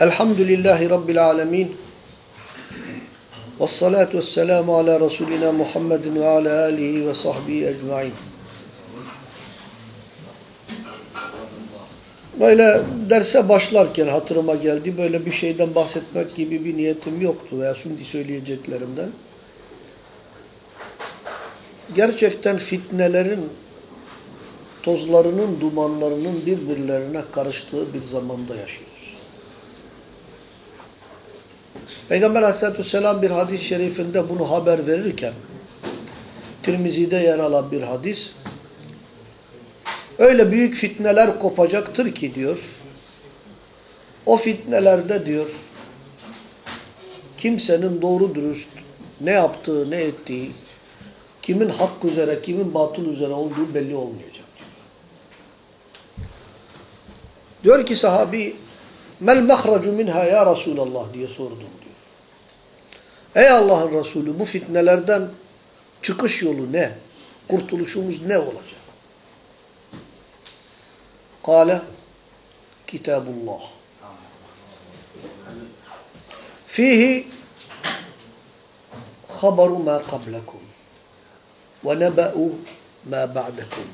Elhamdülillahi Rabbil alemin. Vessalatu vesselamu ala Resulina Muhammedin ve ala alihi ve sahbihi ecmain. Böyle derse başlarken hatırıma geldi. Böyle bir şeyden bahsetmek gibi bir niyetim yoktu veya şimdi söyleyeceklerimden. Gerçekten fitnelerin tozlarının, dumanlarının birbirlerine karıştığı bir zamanda yaşıyoruz. Peygamber aleyhissalatü vesselam bir hadis-i şerifinde bunu haber verirken Tirmizi'de yer alan bir hadis öyle büyük fitneler kopacaktır ki diyor o fitnelerde diyor kimsenin doğru dürüst ne yaptığı ne ettiği kimin hak üzere kimin batıl üzere olduğu belli olmayacak diyor. Diyor ki sahabi mel mehracu minha ya Resulallah diye sordum diyor. Ey Allah'ın Resulü bu fitnelerden çıkış yolu ne? Kurtuluşumuz ne olacak? Kale Kitabullah. Fihi haberu ma qablakum ve neba'u ma ba'dakum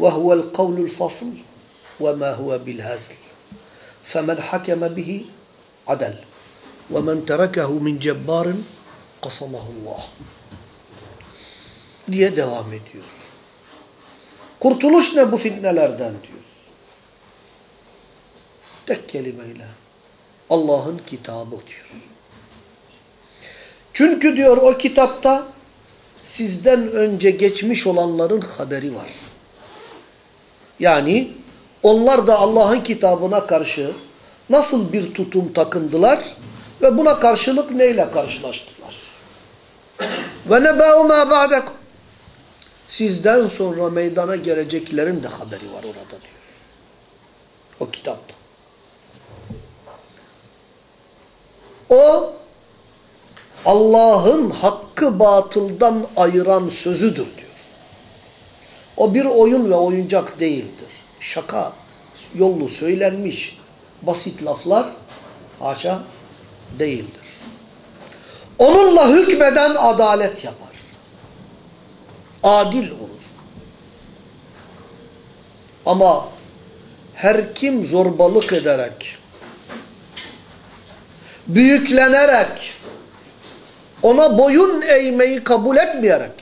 ve huvel kavlul fasl ve ma huve bil hazl. فمن حكم به عدل ومن تركه من جبار قصمه الله diye devam ediyor. Kurtuluş ne bu fitnelerden diyor. Tek kelimeyle Allah'ın kitabı diyor. Çünkü diyor o kitapta sizden önce geçmiş olanların haberi var. Yani onlar da Allah'ın kitabına karşı nasıl bir tutum takındılar ve buna karşılık neyle karşılaştılar? Ve nebâ'u mâ ba'dekum. Sizden sonra meydana geleceklerin de haberi var orada diyor. O kitapta. O Allah'ın hakkı batıldan ayıran sözüdür diyor. O bir oyun ve oyuncak değildir. Şaka yollu söylenmiş basit laflar haşa değildir. Onunla hükmeden adalet yapar. Adil olur. Ama her kim zorbalık ederek, büyüklenerek, ona boyun eğmeyi kabul etmeyerek,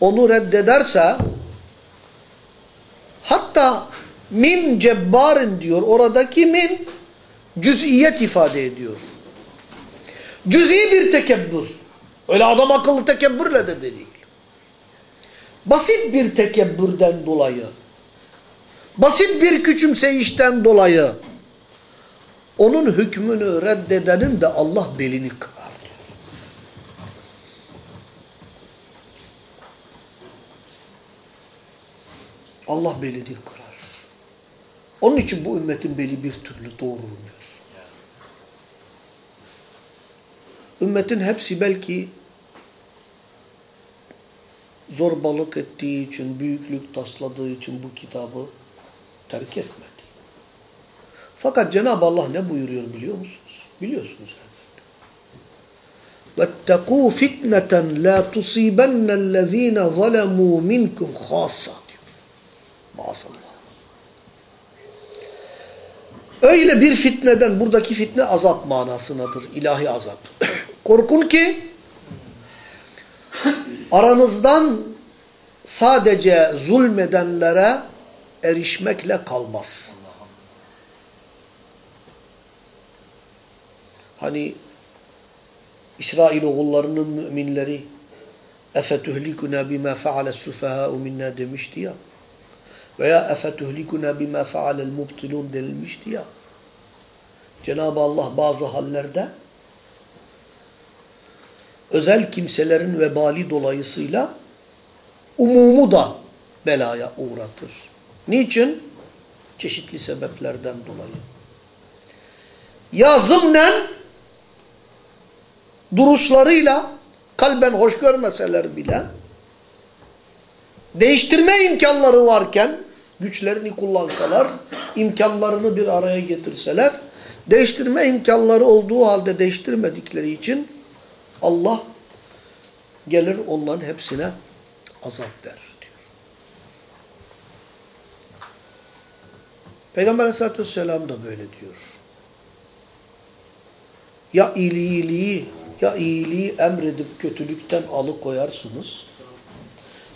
onu reddederse, hatta min cebbarin diyor, oradaki min cüz'iyet ifade ediyor. Cüz'i bir tekebbür. Öyle adam akıllı tekebbürle de değil. Basit bir tekebbürden dolayı, basit bir küçümseyişten dolayı onun hükmünü reddedenin de Allah belini kırar diyor. Allah belini kırar. Onun için bu ümmetin beli bir türlü doğrulmuyor. Ümmetin hepsi belki zorbalık ettiği için, büyüklük tasladığı için bu kitabı terk etmedi. Fakat Cenab-ı Allah ne buyuruyor biliyor musunuz? Biliyorsunuz elbette. وَاتَّقُوا فِتْنَةً لَا تُصِيبَنَّ الَّذ۪ينَ ظَلَمُوا مِنْكُمْ خَاصًا diyor. Maazallah. Öyle bir fitneden, buradaki fitne azap manasınadır, ilahi azap. Korkun ki aranızdan sadece zulmedenlere erişmekle kalmaz. Hani İsrail oğullarının müminleri اَفَتُهْلِكُنَا بِمَا فَعَلَ السُّفَهَاءُ مِنَّا demişti ya. Veya efetühlikuna bima fealel mubtilun denilmişti ya. Cenab-ı Allah bazı hallerde özel kimselerin vebali dolayısıyla umumu da belaya uğratır. Niçin? Çeşitli sebeplerden dolayı. Ya zımnen duruşlarıyla kalben hoş görmeseler bile değiştirme imkanları varken güçlerini kullansalar imkanlarını bir araya getirseler, değiştirme imkanları olduğu halde değiştirmedikleri için Allah gelir onların hepsine azap verir diyor. Peygamber aleyhissalatü vesselam da böyle diyor. Ya iyiliği, ya iyiliği emredip kötülükten alıkoyarsınız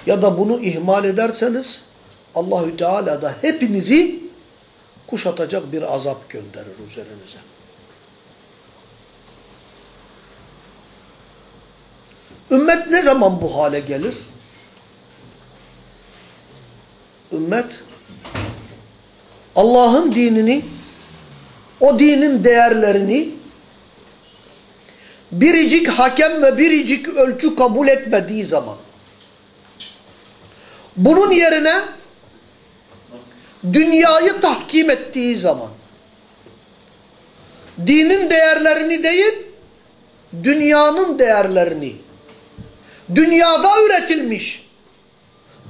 ya da bunu ihmal ederseniz Allahü Teala da hepinizi kuşatacak bir azap gönderir üzerinize. Ümmet ne zaman bu hale gelir? Ümmet Allah'ın dinini, o dinin değerlerini biricik hakem ve biricik ölçü kabul etmediği zaman bunun yerine dünyayı tahkim ettiği zaman. Dinin değerlerini değil dünyanın değerlerini. Dünyada üretilmiş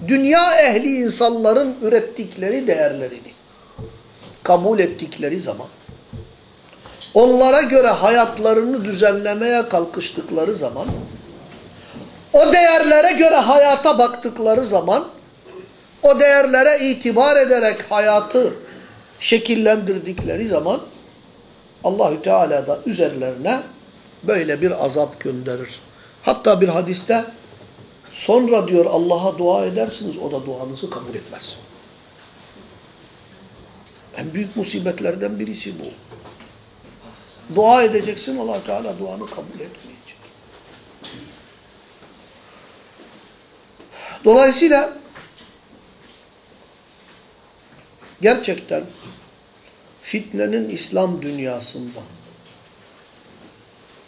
dünya ehli insanların ürettikleri değerlerini kabul ettikleri zaman onlara göre hayatlarını düzenlemeye kalkıştıkları zaman o değerlere göre hayata baktıkları zaman o değerlere itibar ederek hayatı şekillendirdikleri zaman Allahü Teala da üzerlerine böyle bir azap gönderir. Hatta bir hadiste sonra diyor Allah'a dua edersiniz o da duanızı kabul etmez. En büyük musibetlerden birisi bu. Dua edeceksin allah Teala duanı kabul etmeyecek. Dolayısıyla gerçekten fitnenin İslam dünyasında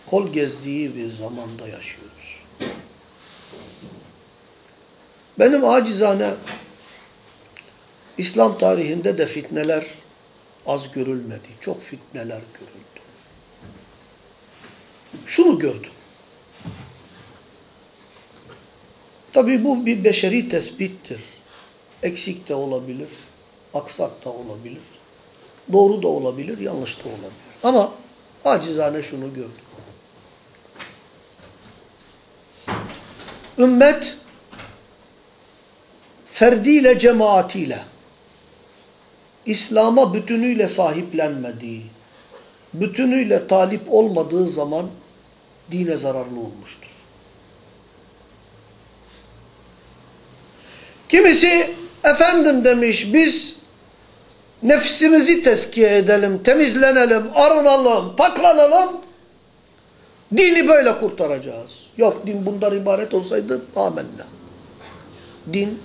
kol gezdiği bir zamanda yaşıyoruz. Benim acizane İslam tarihinde de fitneler az görülmedi. Çok fitneler görüldü. Şunu gördüm. Tabii bu bir beşeri tespittir. Eksik de olabilir, aksak da olabilir, doğru da olabilir, yanlış da olabilir. Ama acizane şunu gördüm. Ümmet ferdiyle cemaatiyle İslam'a bütünüyle sahiplenmediği, bütünüyle talip olmadığı zaman dine zararlı olmuştur. Kimisi efendim demiş biz nefsimizi tezkiye edelim, temizlenelim, arınalım, paklanalım. Dini böyle kurtaracağız. Yok din bundan ibaret olsaydı amenna. Din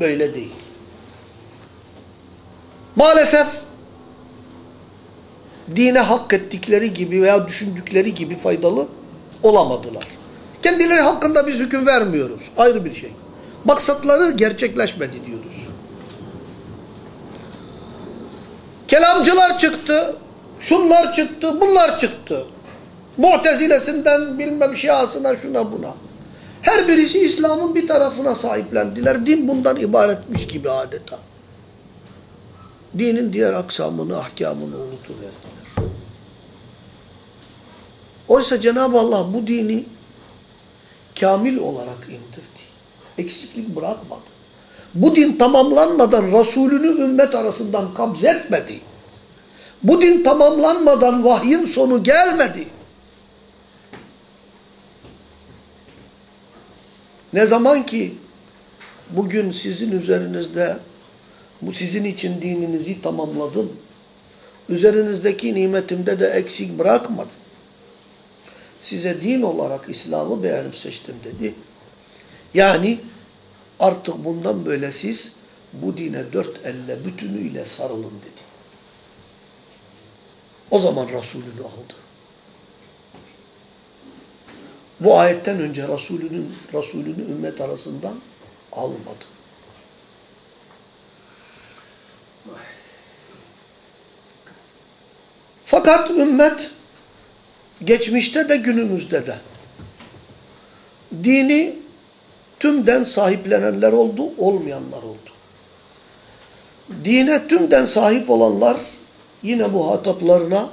böyle değil. Maalesef dine hak ettikleri gibi veya düşündükleri gibi faydalı olamadılar. Kendileri hakkında biz hüküm vermiyoruz. Ayrı bir şey. Maksatları gerçekleşmedi diyoruz. Kelamcılar çıktı, şunlar çıktı, bunlar çıktı. Mu'tezilesinden bilmem şiasına şuna buna. Her birisi İslam'ın bir tarafına sahiplendiler. Din bundan ibaretmiş gibi adeta. Dinin diğer aksamını, ahkamını unutuverdiler. Oysa Cenab-ı Allah bu dini kamil olarak indirdi. Eksiklik bırakmadı. Bu din tamamlanmadan Resulünü ümmet arasından kabzetmedi. Bu din tamamlanmadan vahyin sonu gelmedi. Ne zaman ki bugün sizin üzerinizde bu sizin için dininizi tamamladım. Üzerinizdeki nimetimde de eksik bırakmadım. Size din olarak İslam'ı beğenip seçtim dedi. Yani artık bundan böyle siz bu dine dört elle bütünüyle sarılın dedi. O zaman Resulünü aldı. Bu ayetten önce Resulünün Resulünü ümmet arasından almadı. Fakat ümmet geçmişte de günümüzde de dini tümden sahiplenenler oldu, olmayanlar oldu. Dine tümden sahip olanlar yine muhataplarına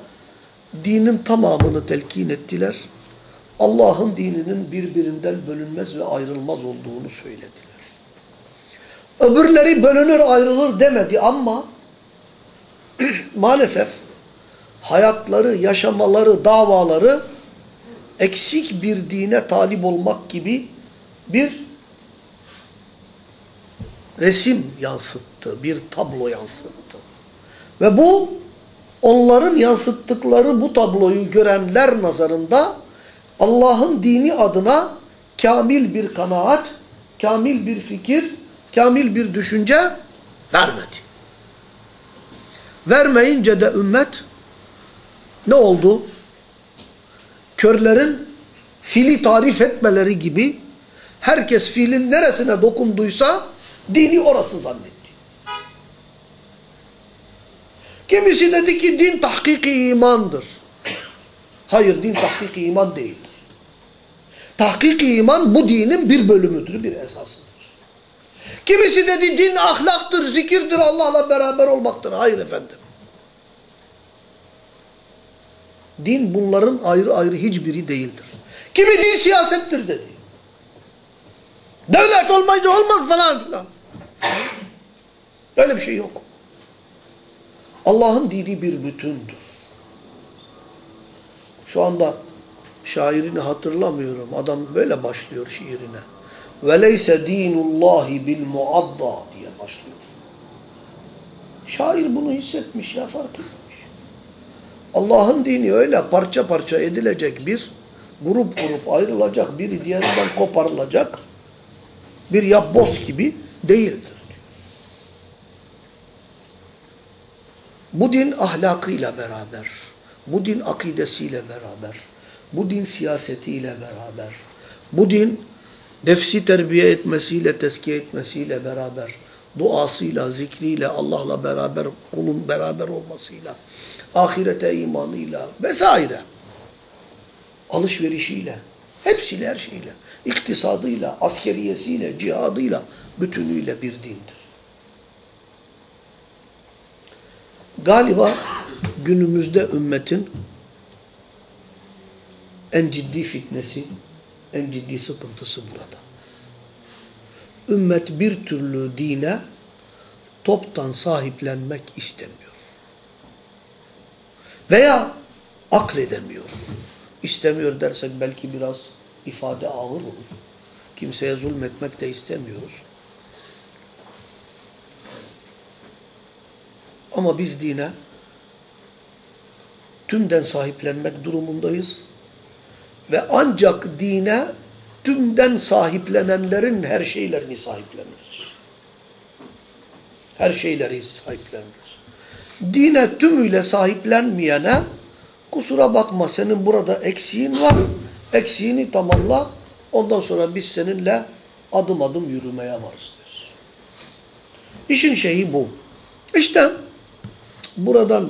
dinin tamamını telkin ettiler. Allah'ın dininin birbirinden bölünmez ve ayrılmaz olduğunu söylediler. Öbürleri bölünür ayrılır demedi ama maalesef hayatları, yaşamaları, davaları eksik bir dine talip olmak gibi bir resim yansıttı, bir tablo yansıttı. Ve bu onların yansıttıkları bu tabloyu görenler nazarında Allah'ın dini adına kamil bir kanaat, kamil bir fikir, kamil bir düşünce vermedi. Vermeyince de ümmet ne oldu? Körlerin fili tarif etmeleri gibi herkes filin neresine dokunduysa dini orası zannetti. Kimisi dedi ki din tahkiki imandır. Hayır din tahkiki iman değildir. Tahkiki iman bu dinin bir bölümüdür, bir esasıdır. Kimisi dedi din ahlaktır, zikirdir, Allah'la beraber olmaktır. Hayır efendim. Din bunların ayrı ayrı hiçbiri değildir. Kimi din siyasettir dedi. Devlet olmayınca olmaz falan filan. Öyle bir şey yok. Allah'ın dini bir bütündür. Şu anda şairini hatırlamıyorum. Adam böyle başlıyor şiirine. Leyse dinullahi bil muadda diye başlıyor. Şair bunu hissetmiş ya fark etmiş. Allah'ın dini öyle parça parça edilecek bir grup grup ayrılacak, biri diğerinden koparılacak bir yapboz gibi değildir. Diyor. Bu din ahlakıyla beraber, bu din akidesiyle beraber, bu din siyasetiyle beraber, bu din nefsi terbiye etmesiyle, tezkiye etmesiyle beraber, duasıyla, zikriyle, Allah'la beraber, kulun beraber olmasıyla, ahirete imanıyla vesaire, alışverişiyle, hepsiyle, her şeyle, iktisadıyla, askeriyesiyle, cihadıyla, bütünüyle bir dindir. Galiba günümüzde ümmetin en ciddi fitnesi, en ciddi sıkıntısı burada. Ümmet bir türlü dine toptan sahiplenmek istemiyor. Veya akledemiyor. İstemiyor dersek belki biraz ifade ağır olur. Kimseye zulmetmek de istemiyoruz. Ama biz dine tümden sahiplenmek durumundayız. Ve ancak dine tümden sahiplenenlerin her şeylerini sahipleniriz. Her şeyleri sahipleniriz. Dine tümüyle sahiplenmeyene kusura bakma senin burada eksiğin var. Eksiğini tamamla. Ondan sonra biz seninle adım adım yürümeye varız diyoruz. İşin şeyi bu. İşte buradan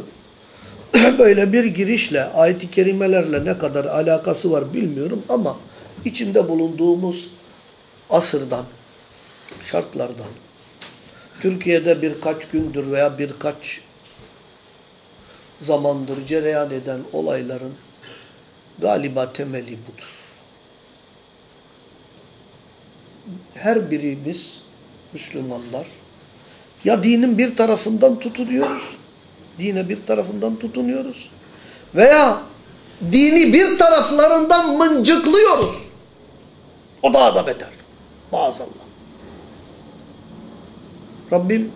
böyle bir girişle, ayet-i kerimelerle ne kadar alakası var bilmiyorum ama içinde bulunduğumuz asırdan, şartlardan, Türkiye'de birkaç gündür veya birkaç zamandır cereyan eden olayların galiba temeli budur. Her birimiz Müslümanlar ya dinin bir tarafından tutunuyoruz, dine bir tarafından tutunuyoruz veya dini bir taraflarından mıncıklıyoruz. O daha da beter. Maazallah. Rabbim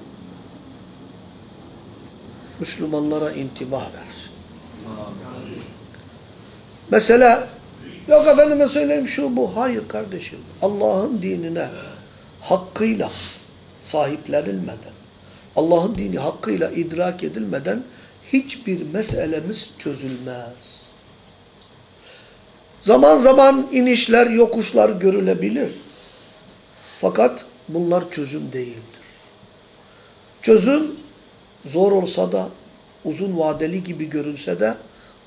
Müslümanlara intibah versin. Mesela yok efendime söyleyeyim şu bu. Hayır kardeşim. Allah'ın dinine hakkıyla sahiplenilmeden, Allah'ın dini hakkıyla idrak edilmeden hiçbir meselemiz çözülmez. Zaman zaman inişler, yokuşlar görülebilir. Fakat bunlar çözüm değildir. Çözüm zor olsa da, uzun vadeli gibi görünse de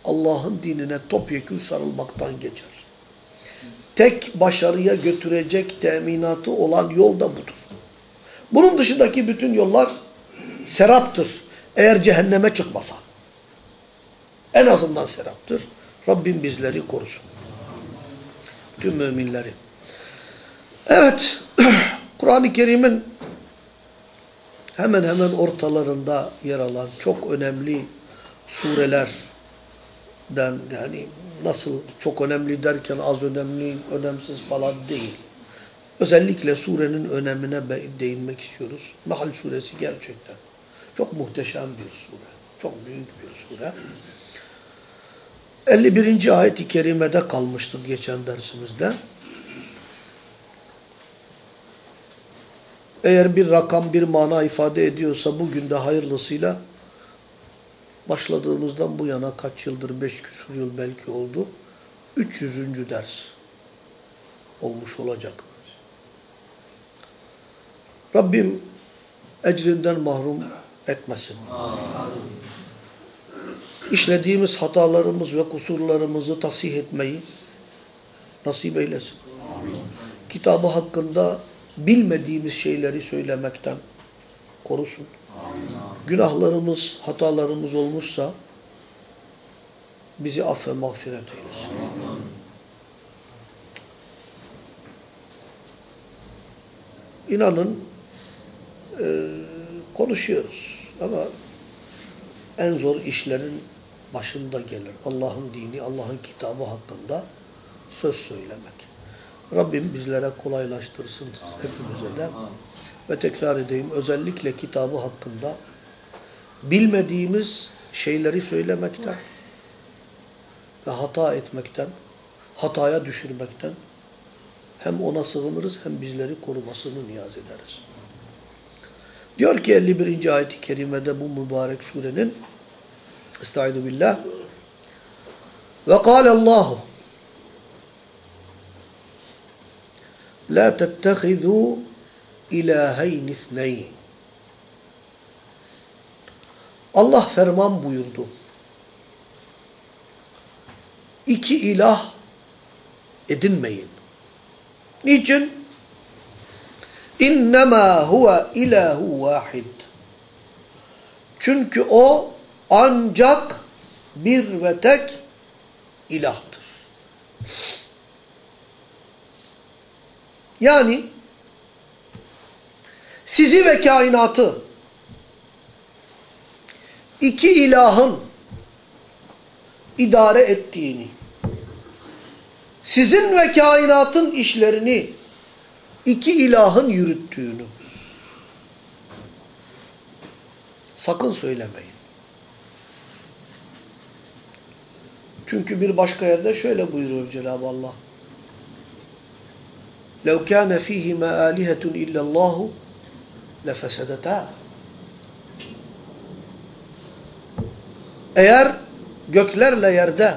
Allah'ın dinine topyekun sarılmaktan geçer. Tek başarıya götürecek teminatı olan yol da budur. Bunun dışındaki bütün yollar seraptır. Eğer cehenneme çıkmasa. En azından seraptır. Rabbim bizleri korusun. Tüm müminleri. Evet. Kur'an-ı Kerim'in hemen hemen ortalarında yer alan çok önemli surelerden yani nasıl çok önemli derken az önemli, önemsiz falan değil. Özellikle surenin önemine değinmek istiyoruz. Nahl suresi gerçekten çok muhteşem bir sure. Çok büyük bir sure. 51. ayet-i kerimede kalmıştık geçen dersimizde. Eğer bir rakam bir mana ifade ediyorsa bugün de hayırlısıyla başladığımızdan bu yana kaç yıldır, beş küsur yıl belki oldu. 300. ders olmuş olacak. Rabbim ecrinden mahrum etmesin. İşlediğimiz hatalarımız ve kusurlarımızı tasih etmeyi nasip eylesin. Kitabı hakkında bilmediğimiz şeyleri söylemekten korusun. Günahlarımız, hatalarımız olmuşsa bizi aff ve mağfiret eylesin. İnanın e, konuşuyoruz ama en zor işlerin başında gelir. Allah'ın dini, Allah'ın kitabı hakkında söz söylemek. Rabbim bizlere kolaylaştırsın hepimize de. Ve tekrar edeyim özellikle kitabı hakkında bilmediğimiz şeyleri söylemekten ve hata etmekten, hataya düşürmekten hem ona sığınırız hem bizleri korumasını niyaz ederiz. Diyor ki 51. ayet-i kerimede bu mübarek surenin Estaizu billah ve kâlellâhu La tettehidû ilaheyn ithneyn Allah ferman buyurdu. İki ilah edinmeyin. Niçin? İnnemâ huve ilahu vahid. Çünkü o ancak bir ve tek ilahtır. Yani sizi ve kainatı iki ilahın idare ettiğini, sizin ve kainatın işlerini iki ilahın yürüttüğünü sakın söylemeyin. Çünkü bir başka yerde şöyle buyuruyor Cenab-ı Allah. لَوْ كَانَ ف۪يهِمَا آلِهَةٌ اِلَّا اللّٰهُ لَفَسَدَتَا Eğer göklerle yerde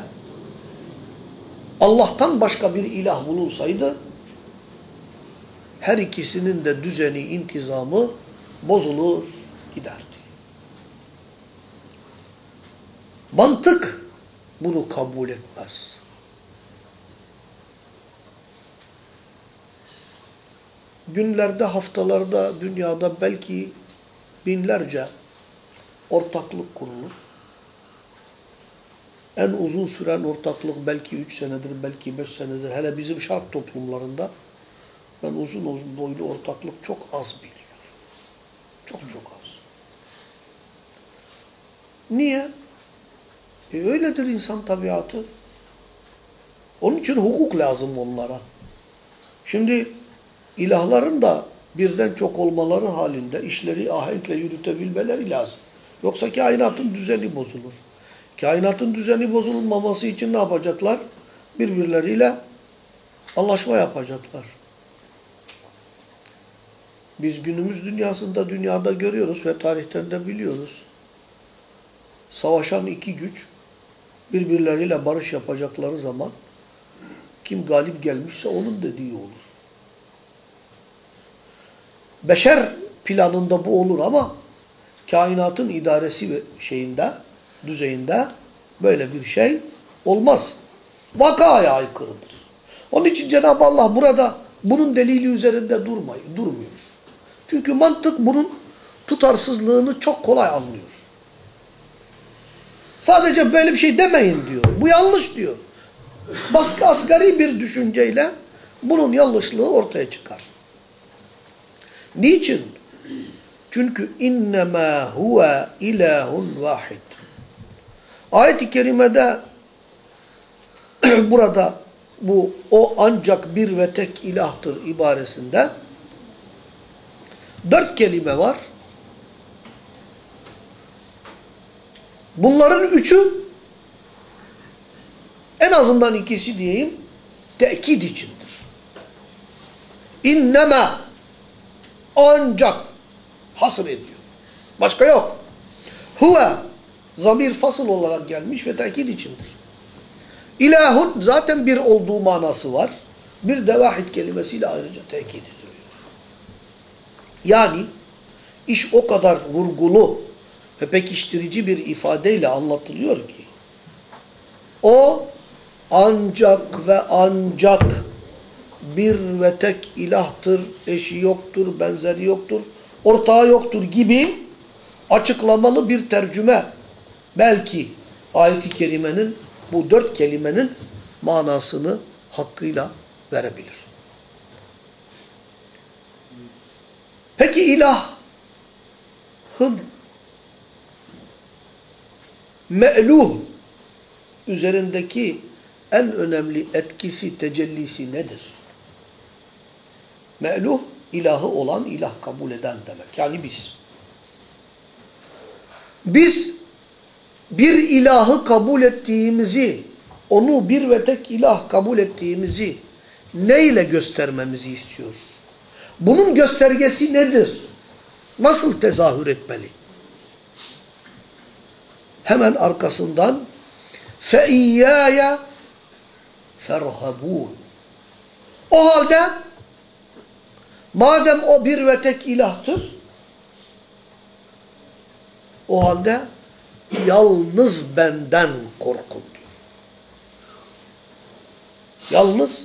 Allah'tan başka bir ilah bulunsaydı her ikisinin de düzeni, intizamı bozulur giderdi. Mantık bunu kabul etmez. Günlerde, haftalarda, dünyada belki binlerce ortaklık kurulur. En uzun süren ortaklık belki üç senedir, belki beş senedir. Hele bizim şark toplumlarında ben uzun uzun boylu ortaklık çok az biliyorum. Çok çok az. Niye? E öyledir insan tabiatı. Onun için hukuk lazım onlara. Şimdi ilahların da birden çok olmaları halinde işleri ahenkle yürütebilmeleri lazım. Yoksa kainatın düzeni bozulur. Kainatın düzeni bozulmaması için ne yapacaklar? Birbirleriyle anlaşma yapacaklar. Biz günümüz dünyasında dünyada görüyoruz ve tarihten de biliyoruz. Savaşan iki güç birbirleriyle barış yapacakları zaman kim galip gelmişse onun dediği olur. Beşer planında bu olur ama kainatın idaresi şeyinde, düzeyinde böyle bir şey olmaz. Vakaya aykırıdır. Onun için Cenab-ı Allah burada bunun delili üzerinde durmayı, durmuyor. Çünkü mantık bunun tutarsızlığını çok kolay anlıyor. Sadece böyle bir şey demeyin diyor. Bu yanlış diyor. Baskı asgari bir düşünceyle bunun yanlışlığı ortaya çıkar. Niçin? Çünkü innema huve ilahun vahid. Ayet-i kerimede burada bu o ancak bir ve tek ilahtır ibaresinde dört kelime var. Bunların üçü en azından ikisi diyeyim tekit içindir. İnneme ancak hasır ediyor. Başka yok. Huve zamir fasıl olarak gelmiş ve tekit içindir. İlahun zaten bir olduğu manası var. Bir de vahid kelimesiyle ayrıca ediliyor. Yani iş o kadar vurgulu ve pekiştirici bir ifadeyle anlatılıyor ki o ancak ve ancak bir ve tek ilahtır, eşi yoktur, benzeri yoktur, ortağı yoktur gibi açıklamalı bir tercüme belki ayet-i kerimenin bu dört kelimenin manasını hakkıyla verebilir. Peki ilahın me'luh üzerindeki en önemli etkisi, tecellisi nedir? Me'luh, ilahı olan, ilah kabul eden demek. Yani biz. Biz bir ilahı kabul ettiğimizi, onu bir ve tek ilah kabul ettiğimizi neyle göstermemizi istiyor? Bunun göstergesi nedir? Nasıl tezahür etmeli? Hemen arkasından فَاِيَّايَ فَرْهَبُونَ O halde madem o bir ve tek ilahtır o halde yalnız benden korkun diyor. Yalnız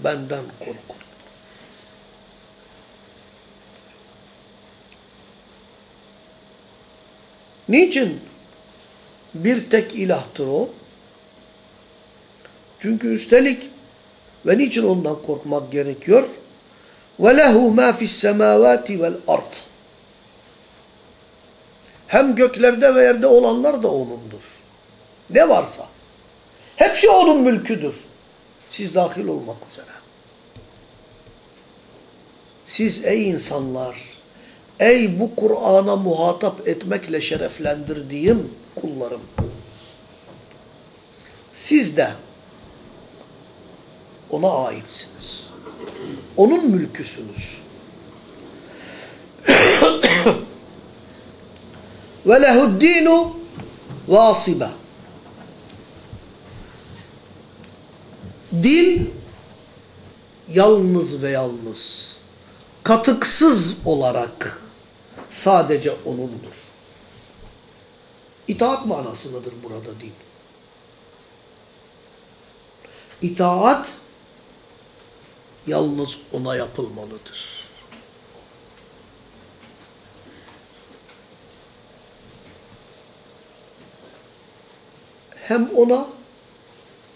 benden korkun. Niçin bir tek ilahtır o? Çünkü üstelik ve niçin ondan korkmak gerekiyor? Ve lehu ma fis semavati vel. Hem göklerde ve yerde olanlar da onundur. Ne varsa. Hepsi onun mülküdür. Siz dahil olmak üzere. Siz ey insanlar ey bu Kur'an'a muhatap etmekle şereflendirdiğim kullarım. Siz de ona aitsiniz. Onun mülküsünüz. Ve lehuddinu vasibe. Din yalnız ve yalnız, katıksız olarak sadece O'nundur. İtaat manasındadır burada din. İtaat yalnız ona yapılmalıdır. Hem ona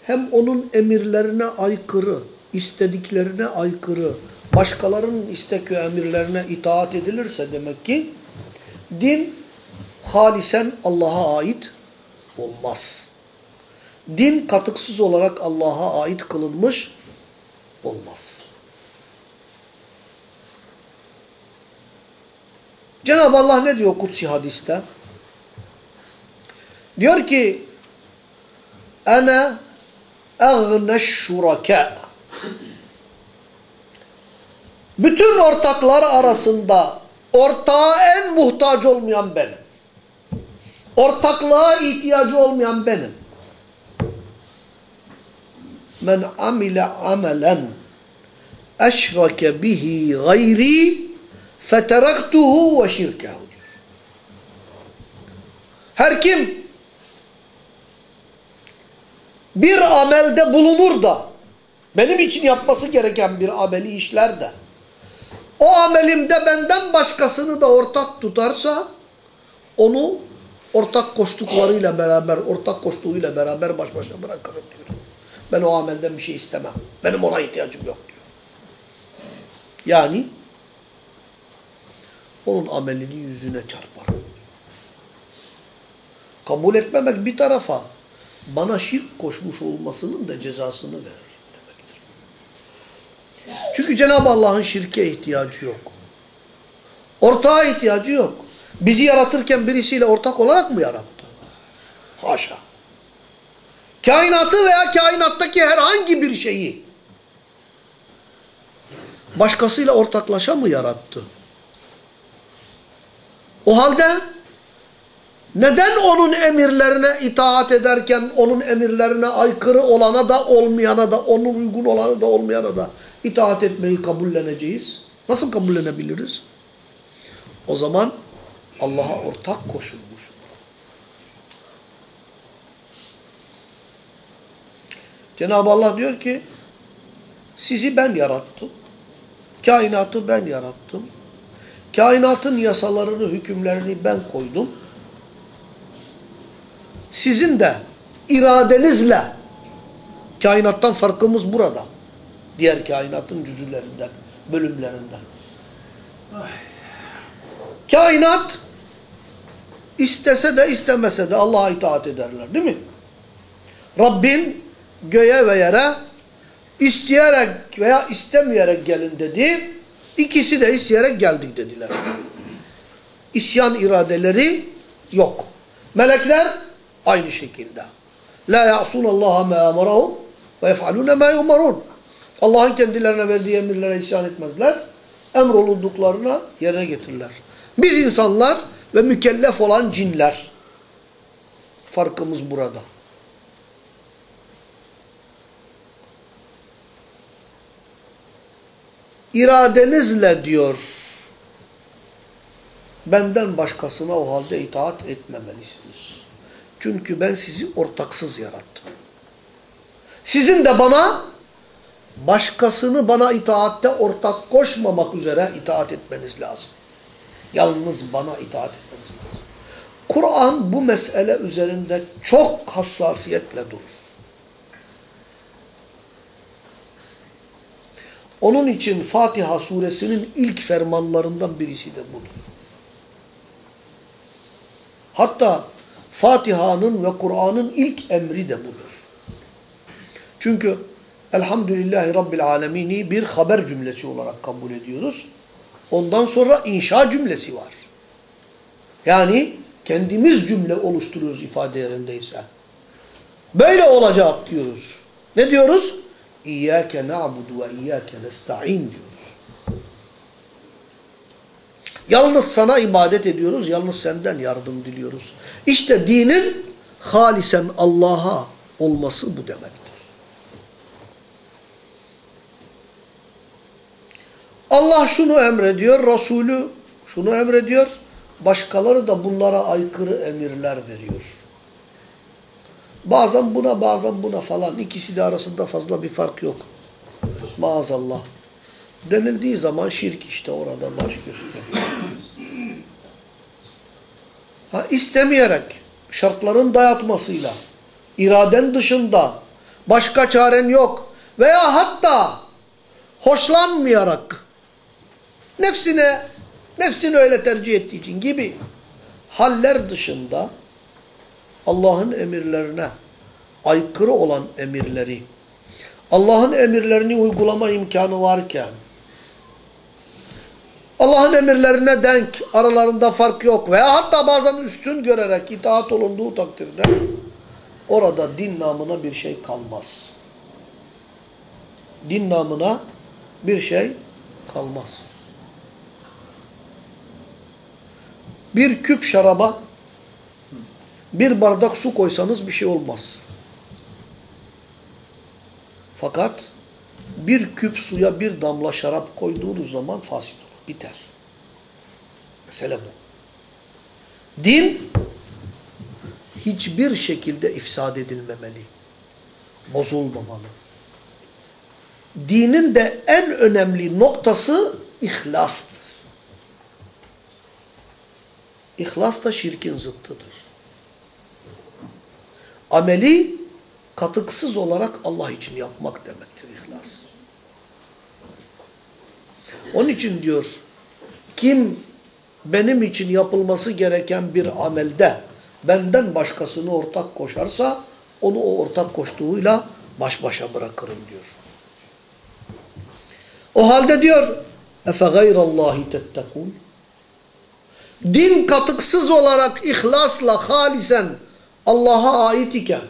hem onun emirlerine aykırı, istediklerine aykırı, başkalarının istek ve emirlerine itaat edilirse demek ki din halisen Allah'a ait olmaz. Din katıksız olarak Allah'a ait kılınmış olmaz. Cenab-ı Allah ne diyor Kutsi hadiste? Diyor ki Ana اَغْنَ الشُّرَكَاء bütün ortaklar arasında ortağa en muhtaç olmayan benim. Ortaklığa ihtiyacı olmayan benim. Men amile amelen eşreke bihi gayri feteraktuhu ve şirkehu. Her kim bir amelde bulunur da benim için yapması gereken bir ameli işler de o amelimde benden başkasını da ortak tutarsa onu ortak koştuklarıyla beraber, ortak koştuğuyla beraber baş başa bırakırım diyor. Ben o amelden bir şey istemem. Benim ona ihtiyacım yok diyor. Yani onun amelini yüzüne çarparım. Kabul etmemek bir tarafa bana şirk koşmuş olmasının da cezasını verir. Çünkü Cenab-ı Allah'ın şirke ihtiyacı yok. Ortağa ihtiyacı yok. Bizi yaratırken birisiyle ortak olarak mı yarattı? Haşa. Kainatı veya kainattaki herhangi bir şeyi başkasıyla ortaklaşa mı yarattı? O halde neden onun emirlerine itaat ederken onun emirlerine aykırı olana da olmayana da onun uygun olana da olmayana da itaat etmeyi kabulleneceğiz? Nasıl kabullenebiliriz? O zaman Allah'a ortak koşulmuş. Cenab-ı Allah diyor ki sizi ben yarattım. Kainatı ben yarattım. Kainatın yasalarını, hükümlerini ben koydum. Sizin de iradenizle kainattan farkımız burada. Diğer kainatın cüzülerinden, bölümlerinden. Kainat istese de istemese de Allah'a itaat ederler değil mi? Rabbin göğe ve yere isteyerek veya istemeyerek gelin dedi. İkisi de isteyerek geldik dediler. İsyan iradeleri yok. Melekler aynı şekilde. La ya'sun Allah ma amarahum ve yef'alun ma yumarun. Allah'ın kendilerine verdiği emirlere isyan etmezler. Emrolunduklarına yerine getirirler. Biz insanlar ve mükellef olan cinler. Farkımız burada. iradenizle diyor benden başkasına o halde itaat etmemelisiniz. Çünkü ben sizi ortaksız yarattım. Sizin de bana başkasını bana itaatte ortak koşmamak üzere itaat etmeniz lazım. Yalnız bana itaat etmeniz lazım. Kur'an bu mesele üzerinde çok hassasiyetle durur. Onun için Fatiha suresinin ilk fermanlarından birisi de budur. Hatta Fatiha'nın ve Kur'an'ın ilk emri de budur. Çünkü Elhamdülillahi Rabbil Alemini bir haber cümlesi olarak kabul ediyoruz. Ondan sonra inşa cümlesi var. Yani kendimiz cümle oluşturuyoruz ifade yerindeyse. Böyle olacak diyoruz. Ne diyoruz? İyyâke na'budu ve iyyâke nesta'in diyoruz. Yalnız sana ibadet ediyoruz, yalnız senden yardım diliyoruz. İşte dinin halisen Allah'a olması bu demektir. Allah şunu emrediyor, Resulü şunu emrediyor, başkaları da bunlara aykırı emirler veriyor. Bazen buna bazen buna falan. İkisi de arasında fazla bir fark yok. Maazallah. Denildiği zaman şirk işte orada baş gösteriyor. Ha, istemeyerek, şartların dayatmasıyla, iraden dışında, başka çaren yok veya hatta hoşlanmayarak, nefsine, nefsini öyle tercih ettiği için gibi haller dışında Allah'ın emirlerine aykırı olan emirleri, Allah'ın emirlerini uygulama imkanı varken, Allah'ın emirlerine denk, aralarında fark yok veya hatta bazen üstün görerek itaat olunduğu takdirde orada din namına bir şey kalmaz. Din namına bir şey kalmaz. Bir küp şaraba bir bardak su koysanız bir şey olmaz. Fakat bir küp suya bir damla şarap koyduğunuz zaman fasit olur. Biter. Mesele bu. Din hiçbir şekilde ifsad edilmemeli. Bozulmamalı. Dinin de en önemli noktası ihlastır. İhlas da şirkin zıttıdır. Ameli katıksız olarak Allah için yapmak demektir ihlas. Onun için diyor, kim benim için yapılması gereken bir amelde benden başkasını ortak koşarsa onu o ortak koştuğuyla baş başa bırakırım diyor. O halde diyor efe gayrallahi tettekûn din katıksız olarak ihlasla halisen Allah'a ait iken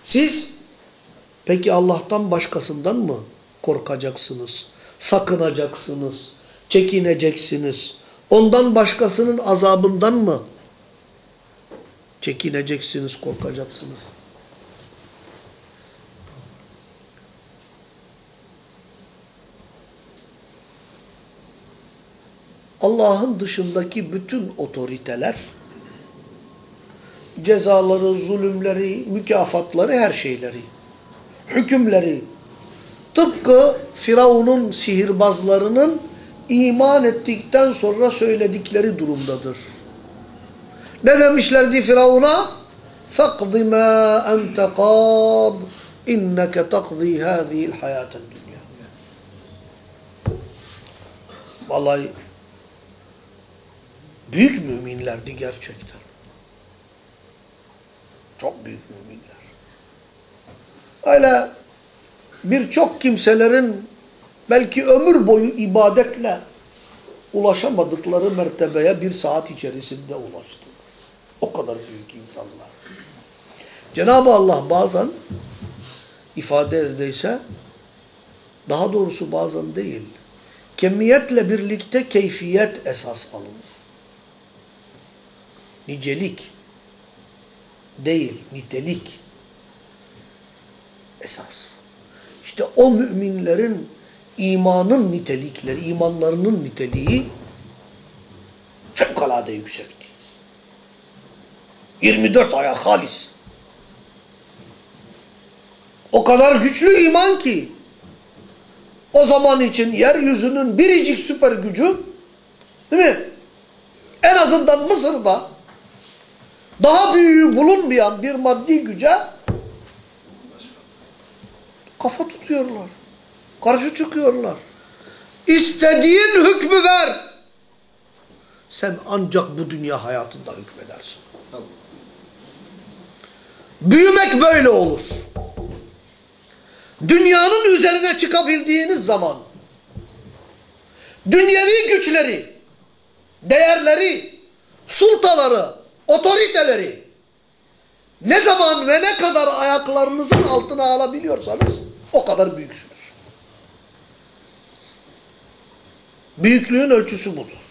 siz peki Allah'tan başkasından mı korkacaksınız? Sakınacaksınız, çekineceksiniz. Ondan başkasının azabından mı çekineceksiniz, korkacaksınız? Allah'ın dışındaki bütün otoriteler cezaları, zulümleri, mükafatları, her şeyleri, hükümleri tıpkı Firavun'un sihirbazlarının iman ettikten sonra söyledikleri durumdadır. Ne demişlerdi Firavun'a? فَقْضِ مَا أَنْتَ قَاض اِنَّكَ تَقْضِي هَذِهِ الْحَيَاةَ الدُّنْيَا Vallahi büyük müminlerdi gerçekten. Çok büyük müminler. Öyle birçok kimselerin belki ömür boyu ibadetle ulaşamadıkları mertebeye bir saat içerisinde ulaştılar. O kadar büyük insanlar. Cenab-ı Allah bazen ifade edilse daha doğrusu bazen değil. Kemiyetle birlikte keyfiyet esas alınır. Nicelik değil, nitelik esas. İşte o müminlerin imanın nitelikleri, imanlarının niteliği fevkalade yüksekti. 24 aya halis. O kadar güçlü iman ki o zaman için yeryüzünün biricik süper gücü değil mi? En azından Mısır'da daha büyüğü bulunmayan bir maddi güce kafa tutuyorlar. Karşı çıkıyorlar. İstediğin hükmü ver. Sen ancak bu dünya hayatında hükmedersin. Büyümek böyle olur. Dünyanın üzerine çıkabildiğiniz zaman dünyevi güçleri, değerleri, sultaları, otoriteleri ne zaman ve ne kadar ayaklarınızın altına alabiliyorsanız o kadar büyüksünüz. Büyüklüğün ölçüsü budur.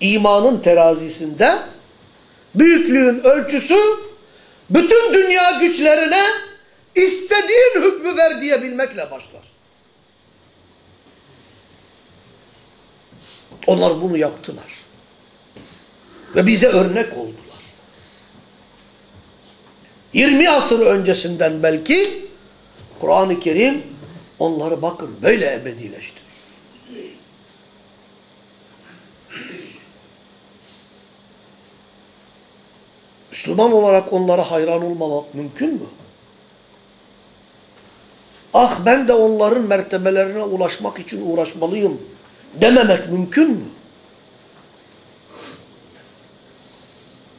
İmanın terazisinde büyüklüğün ölçüsü bütün dünya güçlerine istediğin hükmü ver diyebilmekle başlar. Onlar bunu yaptılar. Ve bize örnek oldular. 20 asır öncesinden belki Kur'an-ı Kerim onları bakın böyle ebedileştiriyor. Müslüman olarak onlara hayran olmamak mümkün mü? Ah ben de onların mertebelerine ulaşmak için uğraşmalıyım dememek mümkün mü?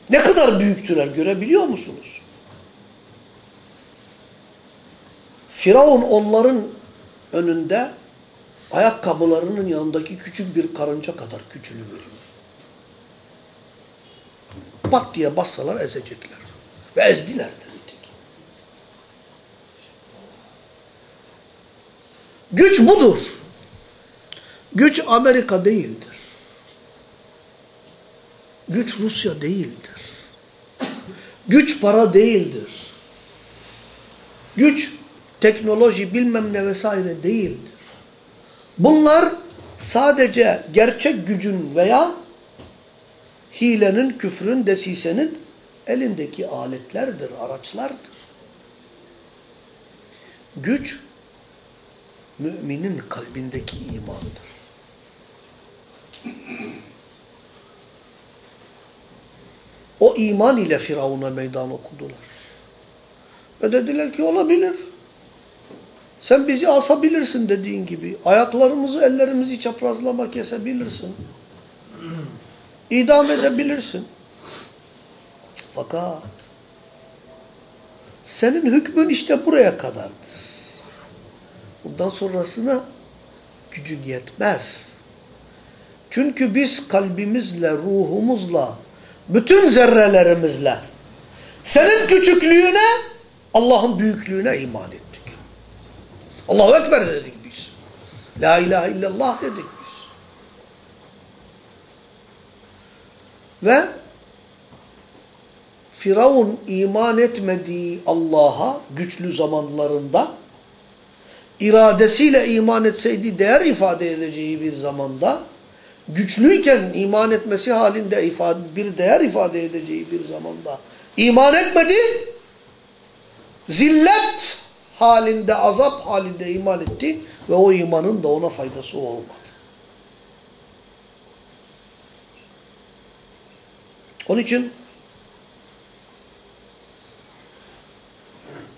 Ne kadar büyüktüler görebiliyor musunuz? Firavun onların önünde ayakkabılarının yanındaki küçük bir karınca kadar küçülü veriyor. Pat diye bassalar ezecekler. Ve ezdiler de nitekim. Güç budur. Güç Amerika değildir. Güç Rusya değildir. Güç para değildir. Güç teknoloji bilmem ne vesaire değildir. Bunlar sadece gerçek gücün veya hilenin, küfrün, desisenin elindeki aletlerdir, araçlardır. Güç, müminin kalbindeki imandır. O iman ile Firavun'a meydan okudular. Ve dediler ki olabilir. Sen bizi asabilirsin dediğin gibi. Ayaklarımızı, ellerimizi çaprazlama kesebilirsin. İdam edebilirsin. Fakat senin hükmün işte buraya kadardır. Bundan sonrasına gücün yetmez. Çünkü biz kalbimizle, ruhumuzla, bütün zerrelerimizle senin küçüklüğüne, Allah'ın büyüklüğüne iman ettik. Allahu Ekber dedik biz. La ilahe illallah dedik biz. Ve Firavun iman etmediği Allah'a güçlü zamanlarında iradesiyle iman etseydi değer ifade edeceği bir zamanda güçlüyken iman etmesi halinde ifade, bir değer ifade edeceği bir zamanda iman etmedi zillet halinde azap halinde iman etti ve o imanın da ona faydası olmadı. Onun için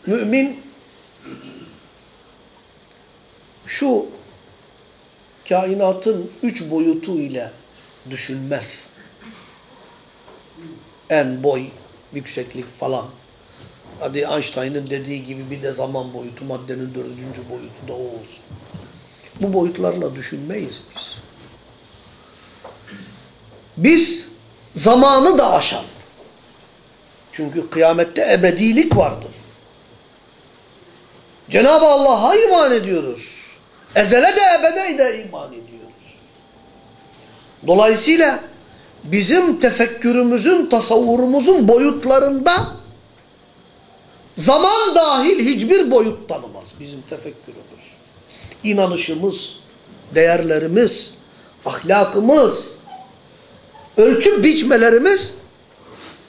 mümin şu kainatın üç boyutu ile düşünmez. En boy, yükseklik falan. Hadi Einstein'ın dediği gibi bir de zaman boyutu, maddenin dördüncü boyutu da o olsun. Bu boyutlarla düşünmeyiz biz. Biz zamanı da aşan. Çünkü kıyamette ebedilik vardır. Cenab-ı Allah'a iman ediyoruz. Ezele de ebede de iman ediyoruz. Dolayısıyla bizim tefekkürümüzün, tasavvurumuzun boyutlarında zaman dahil hiçbir boyut tanımaz bizim tefekkürümüz. İnanışımız, değerlerimiz, ahlakımız, ölçüp biçmelerimiz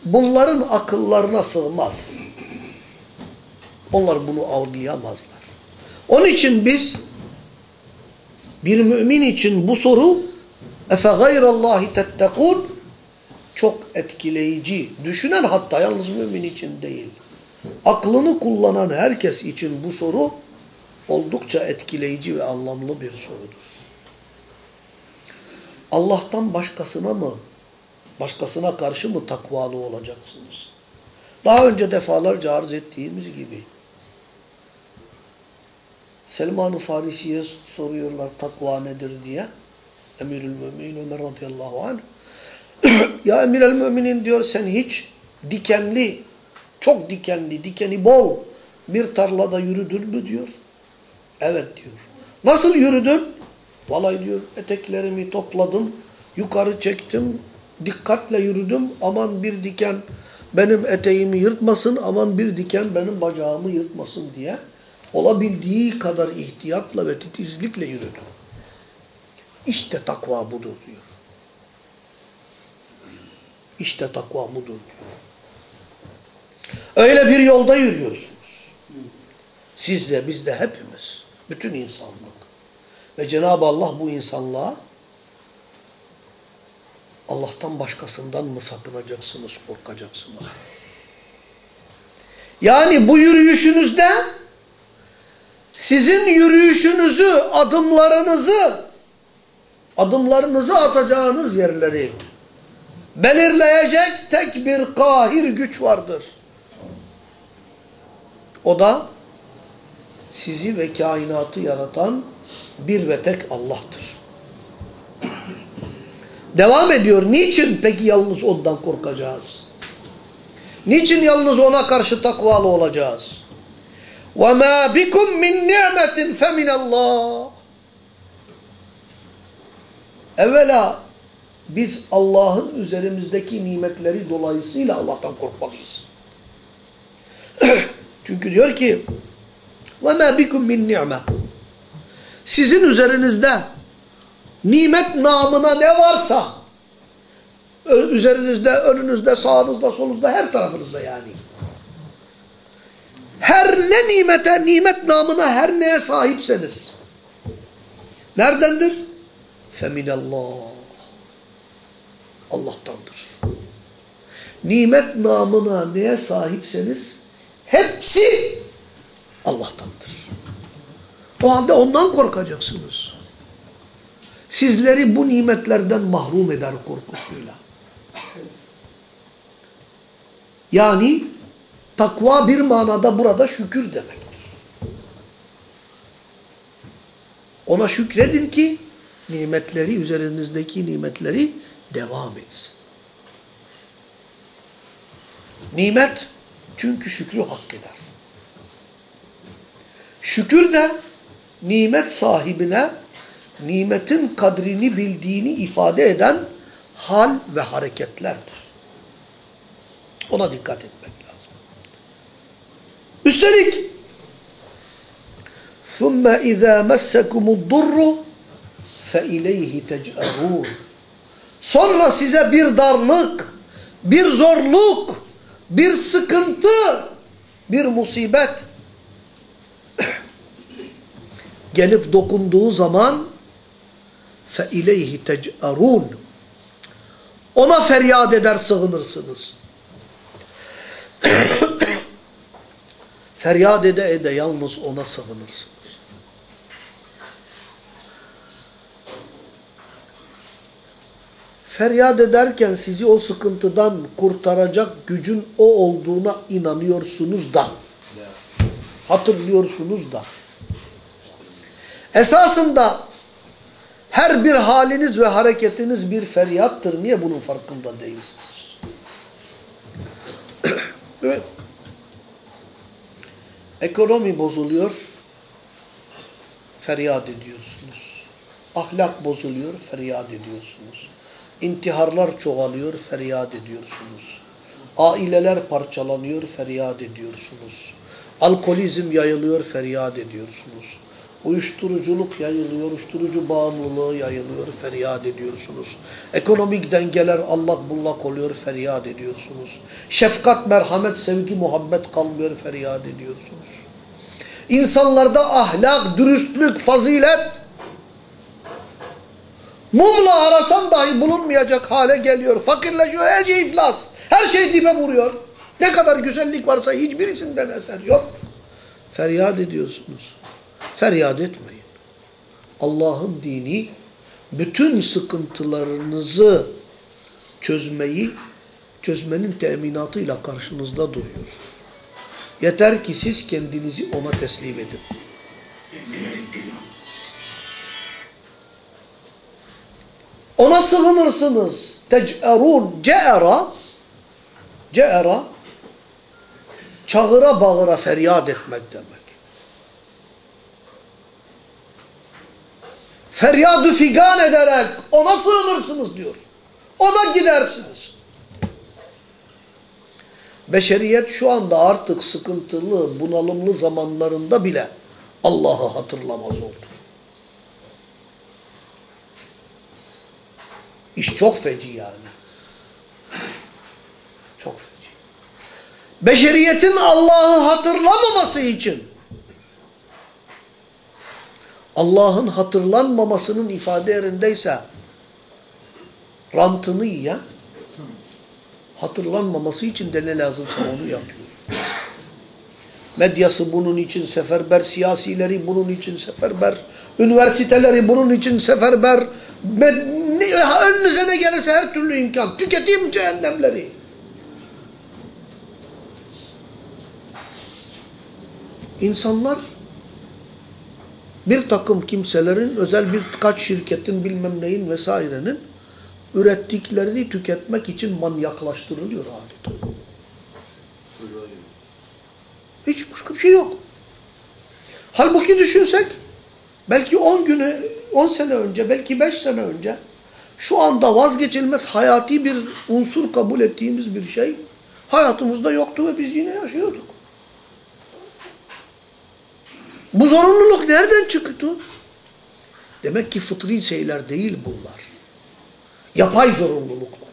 bunların akıllarına sığmaz. Onlar bunu algılayamazlar. Onun için biz bir mümin için bu soru efe gayrallahi tettekun çok etkileyici. Düşünen hatta yalnız mümin için değil. Aklını kullanan herkes için bu soru oldukça etkileyici ve anlamlı bir sorudur. Allah'tan başkasına mı, başkasına karşı mı takvalı olacaksınız? Daha önce defalarca arz ettiğimiz gibi Selman-ı Farisi'ye soruyorlar takva nedir diye. Emirül Müminin Ömer radıyallahu anh. ya Emirül Müminin diyor sen hiç dikenli, çok dikenli, dikeni bol bir tarlada yürüdün mü diyor. Evet diyor. Nasıl yürüdün? Vallahi diyor eteklerimi topladım, yukarı çektim, dikkatle yürüdüm. Aman bir diken benim eteğimi yırtmasın, aman bir diken benim bacağımı yırtmasın diye olabildiği kadar ihtiyatla ve titizlikle yürüdü. İşte takva budur diyor. İşte takva budur diyor. Öyle bir yolda yürüyorsunuz. Siz de biz de hepimiz. Bütün insanlık. Ve Cenab-ı Allah bu insanlığa Allah'tan başkasından mı sakınacaksınız, korkacaksınız? Yani bu yürüyüşünüzde sizin yürüyüşünüzü, adımlarınızı, adımlarınızı atacağınız yerleri belirleyecek tek bir kahir güç vardır. O da sizi ve kainatı yaratan bir ve tek Allah'tır. Devam ediyor. Niçin peki yalnız ondan korkacağız? Niçin yalnız ona karşı takvalı olacağız? وَمَا بِكُمْ مِنْ نِعْمَةٍ فَمِنَ اللّٰهِ Evvela biz Allah'ın üzerimizdeki nimetleri dolayısıyla Allah'tan korkmalıyız. Çünkü diyor ki وَمَا بِكُمْ مِنْ نِعْمَةٍ Sizin üzerinizde nimet namına ne varsa üzerinizde, önünüzde, sağınızda, solunuzda, her tarafınızda yani. her ne nimete, nimet namına her neye sahipseniz. Neredendir? Feminallah. Allah'tandır. nimet namına neye sahipseniz hepsi Allah'tandır. O halde ondan korkacaksınız. Sizleri bu nimetlerden mahrum eder korkusuyla. Yani takva bir manada burada şükür demektir. Ona şükredin ki nimetleri, üzerinizdeki nimetleri devam etsin. Nimet çünkü şükrü hak eder. Şükür de nimet sahibine nimetin kadrini bildiğini ifade eden hal ve hareketlerdir. Ona dikkat etmek lazım. Üstelik ثُمَّ اِذَا مَسَّكُمُ الضُّرُّ فَاِلَيْهِ تَجْأَرُونَ Sonra size bir darlık, bir zorluk, bir sıkıntı, bir musibet gelip dokunduğu zaman فَاِلَيْهِ تَجْأَرُونَ Ona feryat eder sığınırsınız. feryat ede ede yalnız ona sığınırsınız. Feryat ederken sizi o sıkıntıdan kurtaracak gücün o olduğuna inanıyorsunuz da. Hatırlıyorsunuz da. Esasında her bir haliniz ve hareketiniz bir feryattır. Niye bunun farkında değilsiniz? evet. Ekonomi bozuluyor, feryat ediyorsunuz. Ahlak bozuluyor, feryat ediyorsunuz. İntiharlar çoğalıyor, feryat ediyorsunuz. Aileler parçalanıyor, feryat ediyorsunuz. Alkolizm yayılıyor, feryat ediyorsunuz. Uyuşturuculuk yayılıyor, uyuşturucu bağımlılığı yayılıyor, feryat ediyorsunuz. Ekonomik dengeler allak bullak oluyor, feryat ediyorsunuz. Şefkat, merhamet, sevgi, muhabbet kalmıyor, feryat ediyorsunuz. İnsanlarda ahlak, dürüstlük, fazilet mumla arasan dahi bulunmayacak hale geliyor. Fakirleşiyor, her şey iflas. Her şey dibe vuruyor. Ne kadar güzellik varsa hiçbirisinden eser yok. Feryat ediyorsunuz. Feryat etmeyin. Allah'ın dini bütün sıkıntılarınızı çözmeyi, çözmenin teminatıyla karşınızda duruyor. Yeter ki siz kendinizi ona teslim edin. Ona sığınırsınız. Tec'erun. Ce'era Ce'era çağıra bağıra feryat etmek demek. Feryadü figan ederek ona sığınırsınız diyor. Ona gidersiniz. Beşeriyet şu anda artık sıkıntılı, bunalımlı zamanlarında bile Allah'ı hatırlamaz oldu. İş çok feci yani. Çok feci. Beşeriyetin Allah'ı hatırlamaması için Allah'ın hatırlanmamasının ifade yerindeyse rantını yiyen hatırlanmaması için de ne lazımsa onu yapıyor. Medyası bunun için seferber, siyasileri bunun için seferber, üniversiteleri bunun için seferber, önünüze ne gelirse her türlü imkan, tüketim cehennemleri. İnsanlar bir takım kimselerin, özel birkaç şirketin bilmem neyin vesairenin ürettiklerini tüketmek için manyaklaştırılıyor adeta. Hiç başka bir şey yok. Halbuki düşünsek, belki 10 günü, 10 sene önce, belki 5 sene önce şu anda vazgeçilmez hayati bir unsur kabul ettiğimiz bir şey hayatımızda yoktu ve biz yine yaşıyorduk. Bu zorunluluk nereden çıktı? Demek ki fıtri şeyler değil bunlar. Yapay zorunluluklar.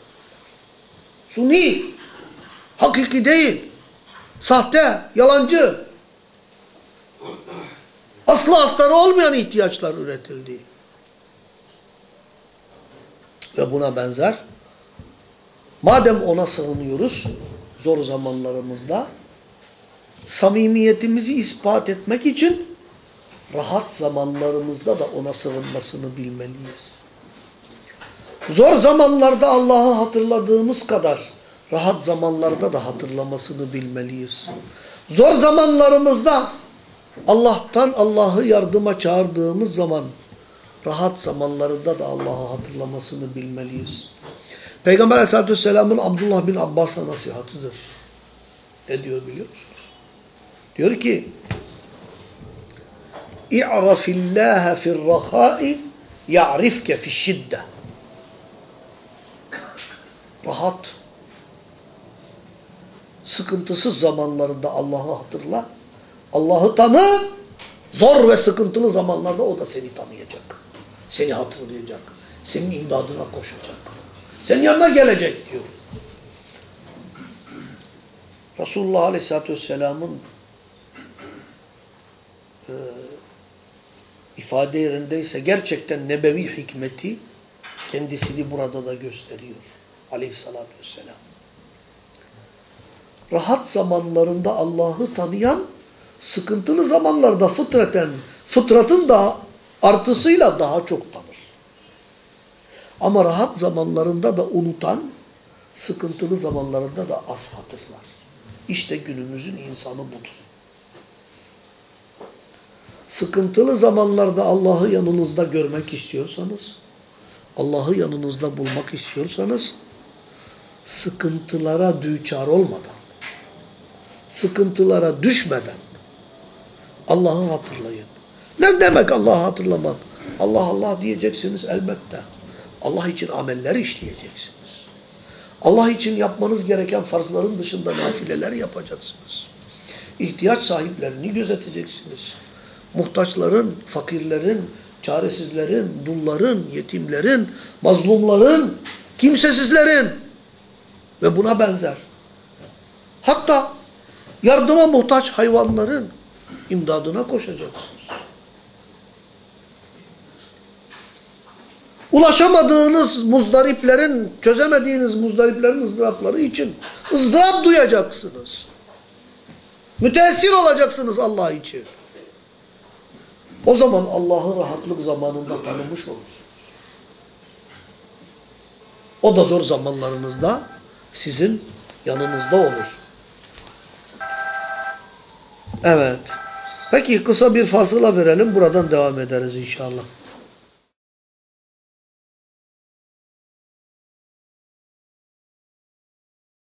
Suni, hakiki değil, sahte, yalancı, aslı astarı olmayan ihtiyaçlar üretildi. Ve buna benzer Madem ona sığınıyoruz zor zamanlarımızda samimiyetimizi ispat etmek için rahat zamanlarımızda da ona sığınmasını bilmeliyiz. Zor zamanlarda Allah'ı hatırladığımız kadar rahat zamanlarda da hatırlamasını bilmeliyiz. Zor zamanlarımızda Allah'tan Allah'ı yardıma çağırdığımız zaman rahat zamanlarında da Allah'ı hatırlamasını bilmeliyiz. Peygamber aleyhissalatü vesselamın Abdullah bin Abbas'a nasihatıdır. Ne diyor biliyor musunuz? Diyor ki İ'rafillâhe firrahâi ya'rifke fişşidde Rahat, sıkıntısız zamanlarında Allah'ı hatırla. Allah'ı tanı, zor ve sıkıntılı zamanlarda o da seni tanıyacak. Seni hatırlayacak. Senin imdadına koşacak. Senin yanına gelecek diyor. Resulullah Aleyhisselatü Vesselam'ın e, ifade yerindeyse gerçekten nebevi hikmeti kendisini burada da gösteriyor. Aleyhisselatü Vesselam. Rahat zamanlarında Allah'ı tanıyan, sıkıntılı zamanlarda fıtraten, fıtratın da artısıyla daha çok tanır. Ama rahat zamanlarında da unutan, sıkıntılı zamanlarında da az hatırlar. İşte günümüzün insanı budur. Sıkıntılı zamanlarda Allah'ı yanınızda görmek istiyorsanız, Allah'ı yanınızda bulmak istiyorsanız, sıkıntılara düçar olmadan, sıkıntılara düşmeden Allah'ı hatırlayın. Ne demek Allah'ı hatırlamak? Allah Allah diyeceksiniz elbette. Allah için ameller işleyeceksiniz. Allah için yapmanız gereken farzların dışında nafileler yapacaksınız. İhtiyaç sahiplerini gözeteceksiniz. Muhtaçların, fakirlerin, çaresizlerin, dulların, yetimlerin, mazlumların, kimsesizlerin ve buna benzer. Hatta yardıma muhtaç hayvanların imdadına koşacaksınız. Ulaşamadığınız muzdariplerin, çözemediğiniz muzdariplerin ızdırapları için ızdırap duyacaksınız. Müteessir olacaksınız Allah için. O zaman Allah'ı rahatlık zamanında tanımış olursunuz. O da zor zamanlarınızda sizin yanınızda olur. Evet. Peki kısa bir fasıla verelim. Buradan devam ederiz inşallah.